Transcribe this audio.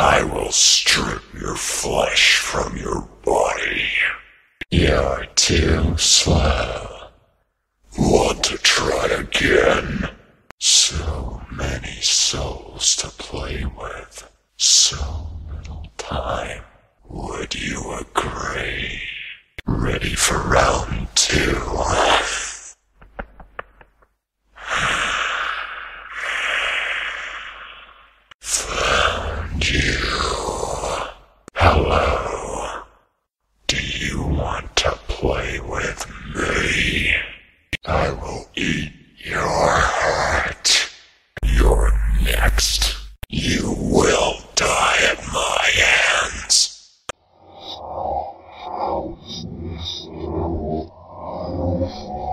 I will strip your flesh from your body. You're too slow. Want to try again? So many souls to play with. So little time. Would you agree? Ready for round two? you want to play with me, I will eat your heart. You're next. You will die at my hands. How, how is this? I will